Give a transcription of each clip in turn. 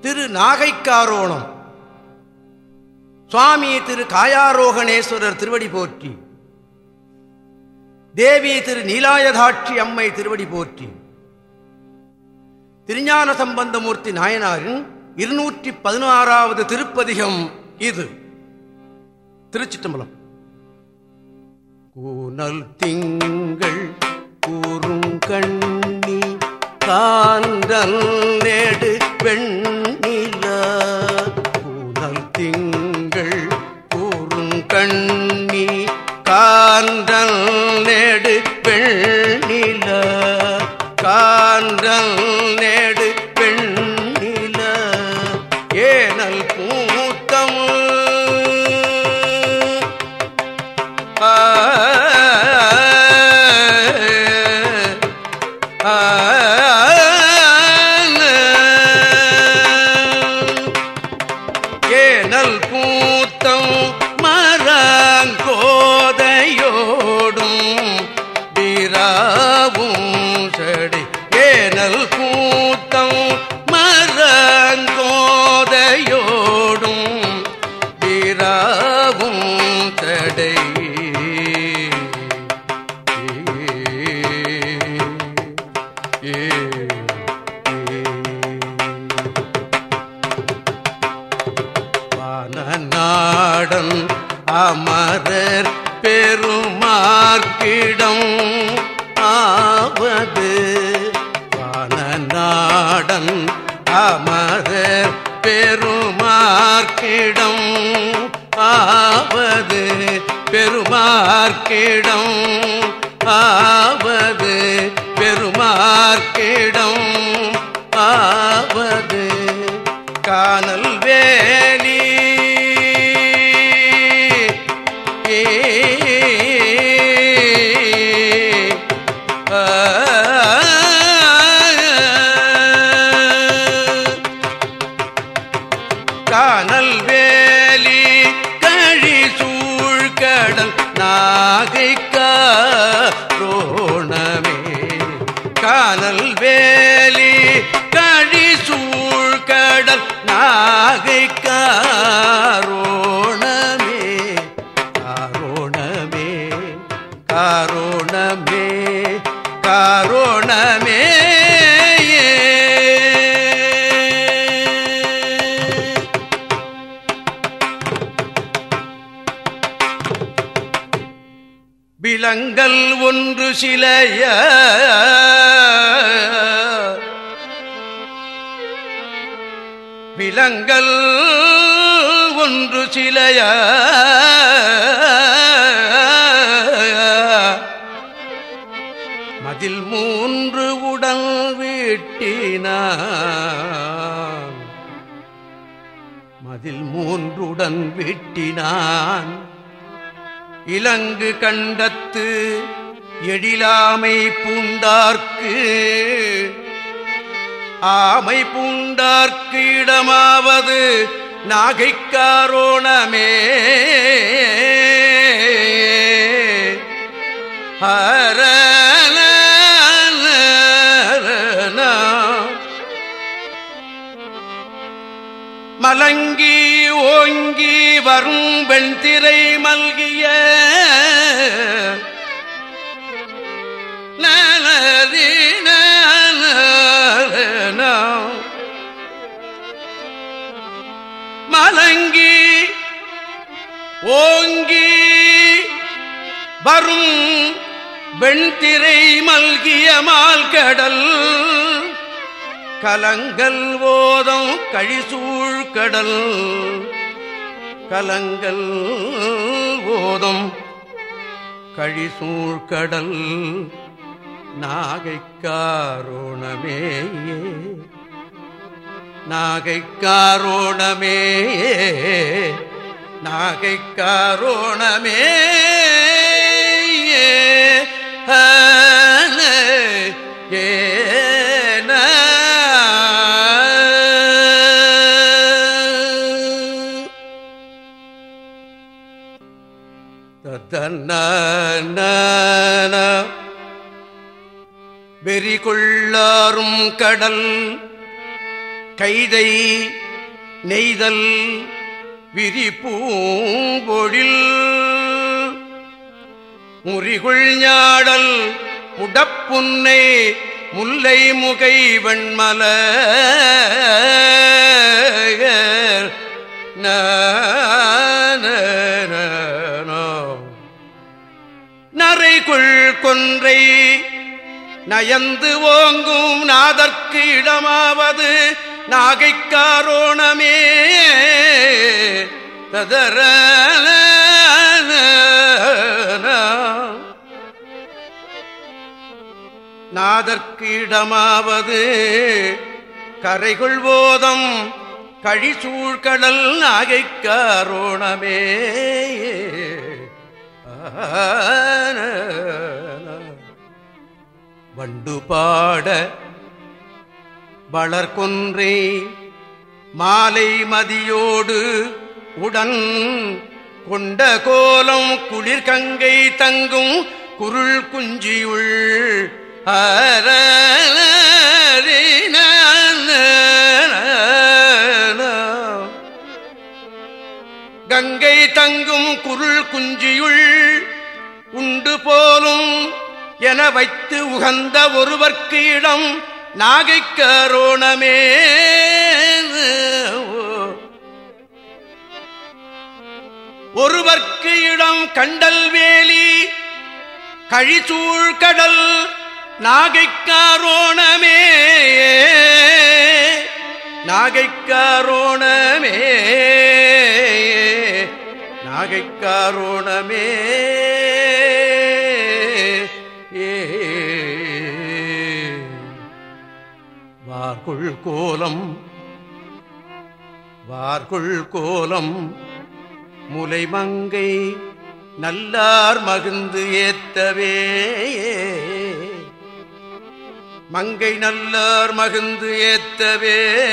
திரு நாகைக்காரோணம். சுவாமி திரு காயாரோகணேஸ்வரர் திருவடி போற்றி. தேவி திரு நீலாயதாட்சி அம்மை திருவடி போற்றி. திருஞான சம்பந்தமூர்த்தி நாயனாரின் இருநூற்றி பதினாறாவது திருப்பதிகம் இது. திருச்சிட்டம்பலம் கூனல் திங்கள் கூறும் கண்ணி காந்தல் நேடு பெண் ஏனல் பூத்தம். வானநாடன் அமரர் பெருமார்க்கிடம் ஆவது வானநாடன் அமரர் பெருமார்க்கிடம் ஆவது பெருமார்க்கிடம் ஆவது பெருமார்க்கிடம் ஆவது. காணல் காரோணமே காரோணமே விலங்கல் ஒன்று சிலைய விலங்கல் ஒன்று சிலைய மதில் மூன்று உடல் வீட்டினான். மதில் மூன்றுடன் வீட்டினான். இலங்கு கண்டத்து எழிலாமை பூண்டார்க்கு. ஆமை பூண்டார்க்கு இடமாவது நாகைக்காரோணமே. ஹரல மங்கி ஓங்கி வரும் வெண்திரை மல்கிய மலங்கி ஓங்கி வரும் வெண்திரை மல்கிய மால் கடல் கலங்கல் ஓதம் கழிசூழ் கடல். கலங்கல் ஓதம் கழிசூழ் கடல். நாகைக்காரோணமே நாகைக்காரோணமே நாகைக்காரோணமே ஏ வெறிகொள்ளாரும் கடல் கைதை நெய்தல் விரிப்பூம்பொழில் முறிகுள் ஞாடல் உடப்புன்னை முல்லை முகை வெண்மல நரைக்குள் கொன்றை நயந்து ஓங்கும் நாதற்கு இடமாவது நாகைக்காரோணமே. ததர நாதற்கு இடமாவது கரைகுள் போதம் கழிசூழ்கடல் நாகைக்காரோணமே. வண்டு பாட வளர்கொன்றே மாலை மதியோடு உடன் கொண்ட கோலம் குளிர் கங்கை தங்கும் குருள் குஞ்சியுள் கங்கை தங்கும் குருள் குஞ்சியுள் உண்டு போலும் என வைத்து உகந்த ஒருவர்க்கு இடம் நாகைக்கரோணமே ஒருவர்க்கு இடம் கண்டல் வேலி கழிச்சூழ் கடல் நாகைக்காரோணமே நாகைக்காரோணமே நாகைக்காரோணமே வார்குள் கோலம். வார்குள் கோலம். முலைமங்கை நல்லார் மகிழ்ந்து ஏத்தவே. மங்கை நல்லார் மகிழ்ந்து ஏத்தவே.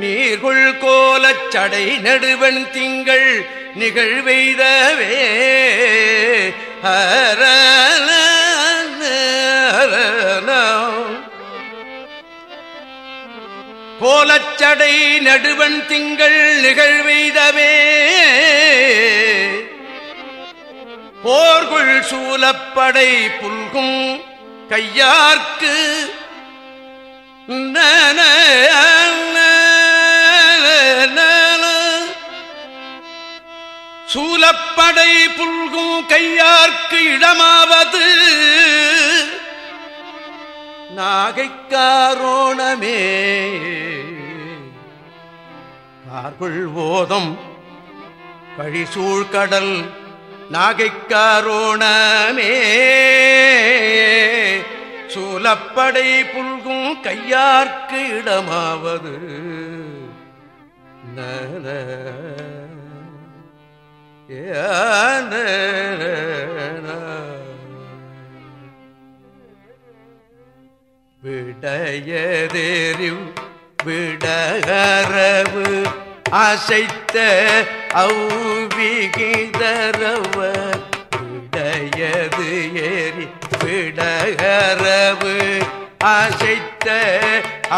நீர்குள் கோலச் சடை நடுவன் திங்கள் நிகழ்வெய்தவே. போலச்சடை நடுவன் திங்கள் நிகழ்வெய்தவே போர்குள் சூலப்படை புல்கும் கையார்க்கு நன படை புல்கும் கையார்க்கு இடமாவது. நாகைக்காரோணமே. கார்குள் ஓதம் கழிசூழ்கடல் நாகைக்காரோணமே. சூலப்படை புல்கும் கையார்க்கு இடமாவது. நன விடையதேறிவ் விடகரவு அசைத்த அவ்விகிதரவ விடையது ஏறி விடகரவு அசைத்த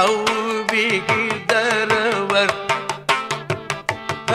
அவ்விகிதரவர். ஆ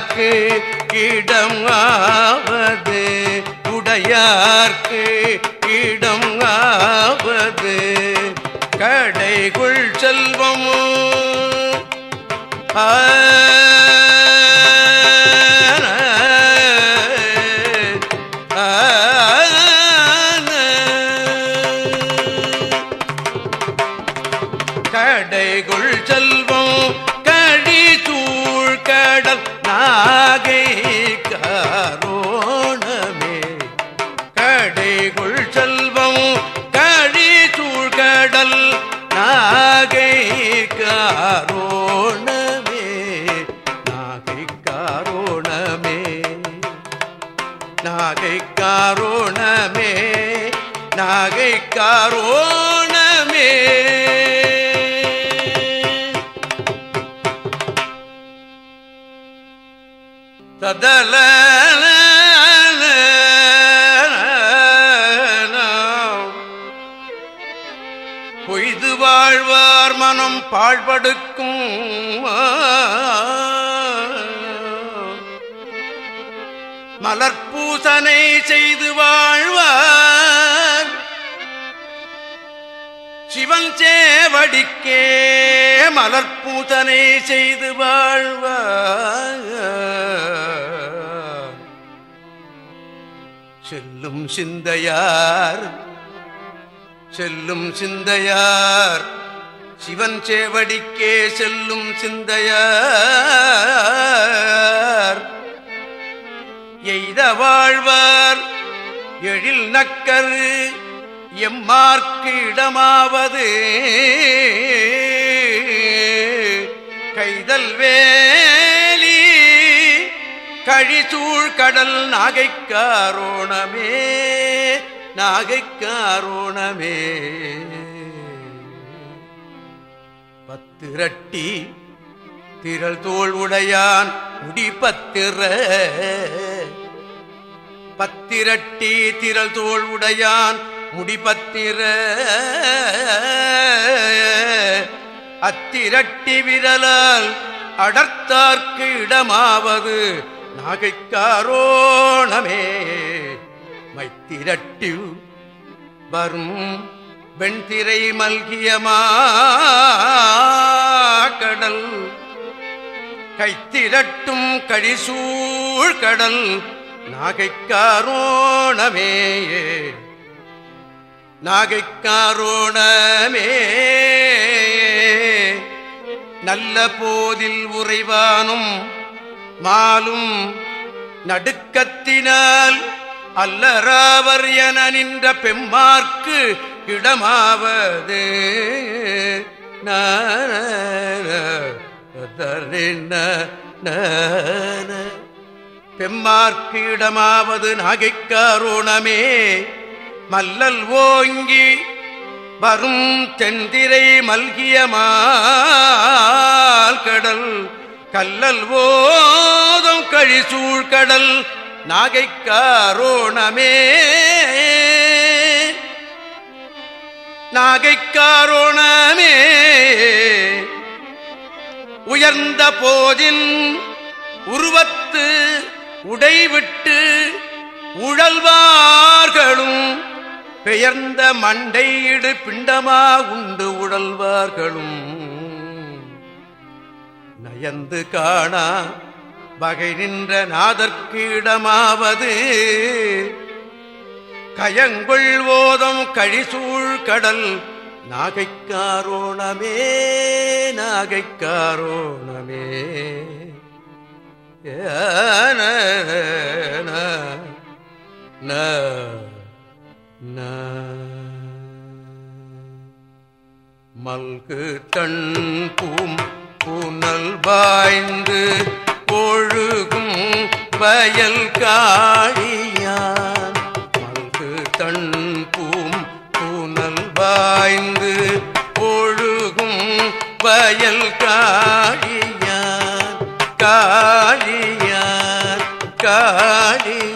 உடையார்க்கு இடம் ஆவது உடையார்க்கு இடம் ஆவது. கடைகுள் செல்வம் ஆ பொய்து வாழ்வார் மனம் பாழ்படுக்கும். மலர்பூசனை செய்து வாழ்வார். சிவன் சேவடிக்கே மலர்பூசனை செய்து வாழ்வார். செல்லும் சிந்தையார் செல்லும் சிந்தையார். சிவன் சேவடிக்கே செல்லும் சிந்தையார். எய்த வாழ்வார் எழில் நக்கர் எம்மார்க்கு இடமாவது கைதல் வேலி கழிசூழ் கடல் நாகைக்காரோணமே நாகைக்காரோணமே. பத்திரட்டி திரள் தோல் உடையான் முடிபத்திர பத்திரட்டி திரள் தோல் உடையான் முடிபத்திர அத்திரட்டி விரலால் அடர்த்தார்க்கு இடமாவது நாகைக்காரோணமே. மைத்திரட்டி வரும் வெண்திரை மல்கியமா கடல் கைத்திரட்டும் கழிசூழ் கடல் நாகைக்காரோணமே நாகைக்காரோணமே. நல்ல போதில் உறைவானும் மாலும் நடுக்கத்தினால் அல்லராவர் என நின்ற பெம்மார்க்கு இடமாவது. பெம்மார்க்கு இடமாவது நாகைக்காரோணமே. மல்லல் ஓங்கி வரும் தென்திரை மல்கியமால் கடல். கல்லல் ஓதும் நாகை காரோணமே நாகைக்காரோணமே நாகைக்காரோணமே உயர்ந்த போதின் உருவத்து உடைவிட்டு உழல்வார்களும் பெயர்ந்த மண்டையிடு பிண்டமா உண்டு உழல்வார்களும். நயந்து காணா வகை நின்ற நாதற்கு இடமாவது கயங்கொள் ஓதம் கழிசூழ் கடல் நாகைக்காரோணமே நாகைக்காரோணமே. ஏன மல்கு தன் பூம் புனல் வாய்ந்து பொழுகும் வயல் காழியான். மல்கு தன் பூம் பூனல் வாய்ந்து பொழுகும் வயல் காழியான். காழியான் காழி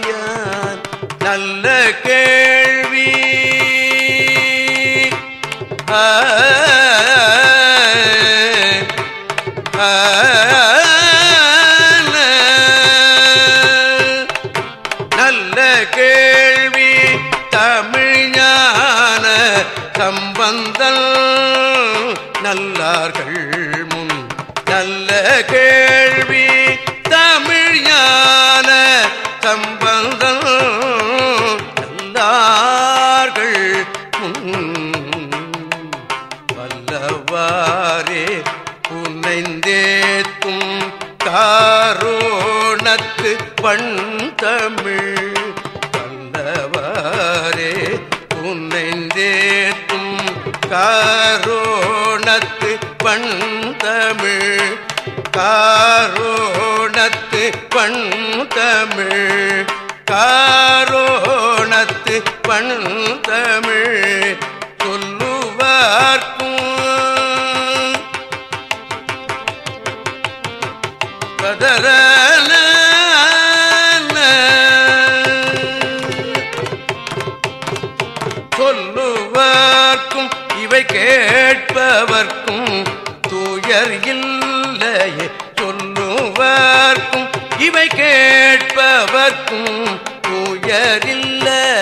தமிழ் காரோணத்து பண் தமிழ் கேட்பவர்க்கும் துயரில்லையே